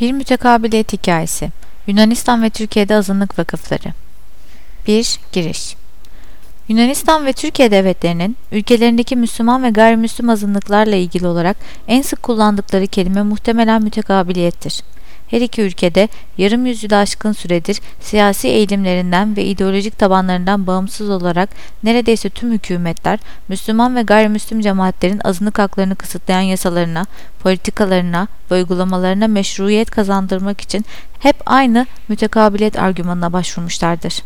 Bir mütekabiliyet hikayesi. Yunanistan ve Türkiye'de azınlık vakıfları. 1. Giriş Yunanistan ve Türkiye devletlerinin ülkelerindeki Müslüman ve gayrimüslim azınlıklarla ilgili olarak en sık kullandıkları kelime muhtemelen mütekabiliyettir. Her iki ülkede yarım yüzyılı aşkın süredir siyasi eğilimlerinden ve ideolojik tabanlarından bağımsız olarak neredeyse tüm hükümetler Müslüman ve gayrimüslim cemaatlerin azınlık haklarını kısıtlayan yasalarına, politikalarına ve uygulamalarına meşruiyet kazandırmak için hep aynı mütekabiliyet argümanına başvurmuşlardır.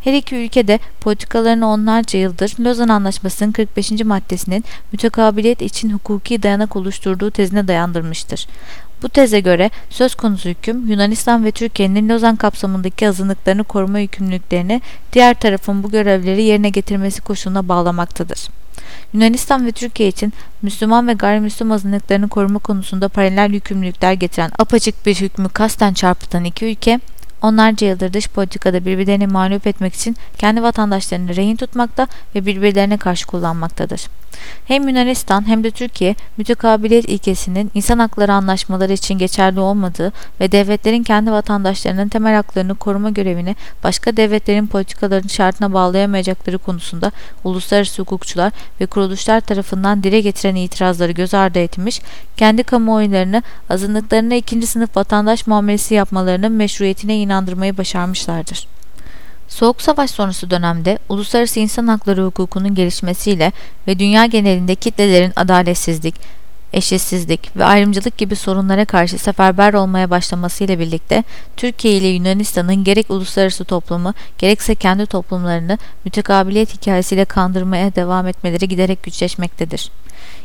Her iki ülke de politikalarını onlarca yıldır Lozan Anlaşması'nın 45. maddesinin mütekabiliyet için hukuki dayanak oluşturduğu tezine dayandırmıştır. Bu teze göre söz konusu hüküm Yunanistan ve Türkiye'nin Lozan kapsamındaki azınlıklarını koruma yükümlülüklerini diğer tarafın bu görevleri yerine getirmesi koşuluna bağlamaktadır. Yunanistan ve Türkiye için Müslüman ve gayrimüslim azınlıklarını koruma konusunda paralel yükümlülükler getiren apaçık bir hükmü kasten çarpıtan iki ülke, Onlarca yıldır dış politikada birbirlerini mağlup etmek için kendi vatandaşlarını rehin tutmakta ve birbirlerine karşı kullanmaktadır. Hem Yunanistan hem de Türkiye mütekabiliyet ilkesinin insan hakları anlaşmaları için geçerli olmadığı ve devletlerin kendi vatandaşlarının temel haklarını koruma görevini başka devletlerin politikalarının şartına bağlayamayacakları konusunda uluslararası hukukçular ve kuruluşlar tarafından dile getiren itirazları göz ardı etmiş, kendi kamuoylarını azınlıklarına ikinci sınıf vatandaş muamelesi yapmalarının meşruiyetine inandırmayı başarmışlardır. Soğuk Savaş sonrası dönemde uluslararası insan hakları hukukunun gelişmesiyle ve dünya genelinde kitlelerin adaletsizlik, eşitsizlik ve ayrımcılık gibi sorunlara karşı seferber olmaya başlamasıyla birlikte Türkiye ile Yunanistan'ın gerek uluslararası toplumu gerekse kendi toplumlarını mütekabiliyet hikayesiyle kandırmaya devam etmeleri giderek güçleşmektedir.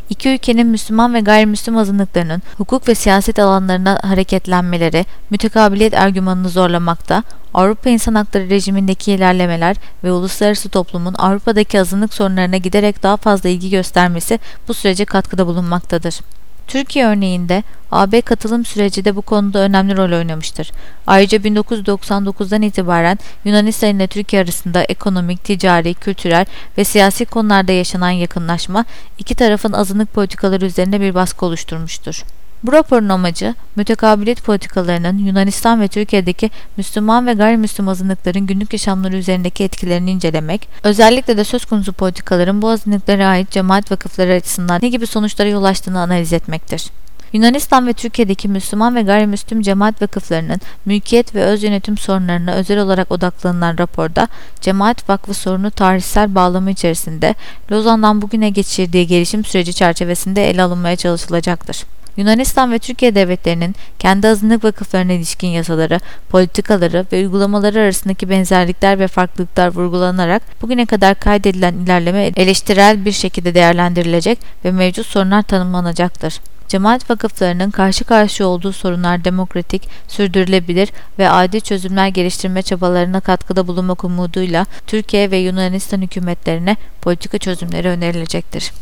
İki ülkenin Müslüman ve gayrimüslim azınlıklarının hukuk ve siyaset alanlarına hareketlenmeleri mütekabiliyet argümanını zorlamakta, Avrupa İnsan Hakları rejimindeki ilerlemeler ve uluslararası toplumun Avrupa'daki azınlık sorunlarına giderek daha fazla ilgi göstermesi bu sürece katkıda bulunmaktadır. Türkiye örneğinde AB katılım süreci de bu konuda önemli rol oynamıştır. Ayrıca 1999'dan itibaren Yunanistan ile Türkiye arasında ekonomik, ticari, kültürel ve siyasi konularda yaşanan yakınlaşma iki tarafın azınlık politikaları üzerine bir baskı oluşturmuştur. Bu raporun amacı, mütekabiliyet politikalarının Yunanistan ve Türkiye'deki Müslüman ve gayrimüslim azınlıkların günlük yaşamları üzerindeki etkilerini incelemek, özellikle de söz konusu politikaların bu azınlıklara ait cemaat vakıfları açısından ne gibi sonuçlara yol açtığını analiz etmektir. Yunanistan ve Türkiye'deki Müslüman ve gayrimüslim cemaat vakıflarının mülkiyet ve öz yönetim sorunlarına özel olarak odaklanılan raporda cemaat vakfı sorunu tarihsel bağlamı içerisinde Lozan'dan bugüne geçirdiği gelişim süreci çerçevesinde ele alınmaya çalışılacaktır. Yunanistan ve Türkiye devletlerinin kendi azınlık vakıflarına ilişkin yasaları, politikaları ve uygulamaları arasındaki benzerlikler ve farklılıklar vurgulanarak bugüne kadar kaydedilen ilerleme eleştirel bir şekilde değerlendirilecek ve mevcut sorunlar tanımlanacaktır. Cemaat vakıflarının karşı karşıya olduğu sorunlar demokratik, sürdürülebilir ve adil çözümler geliştirme çabalarına katkıda bulunmak umuduyla Türkiye ve Yunanistan hükümetlerine politika çözümleri önerilecektir.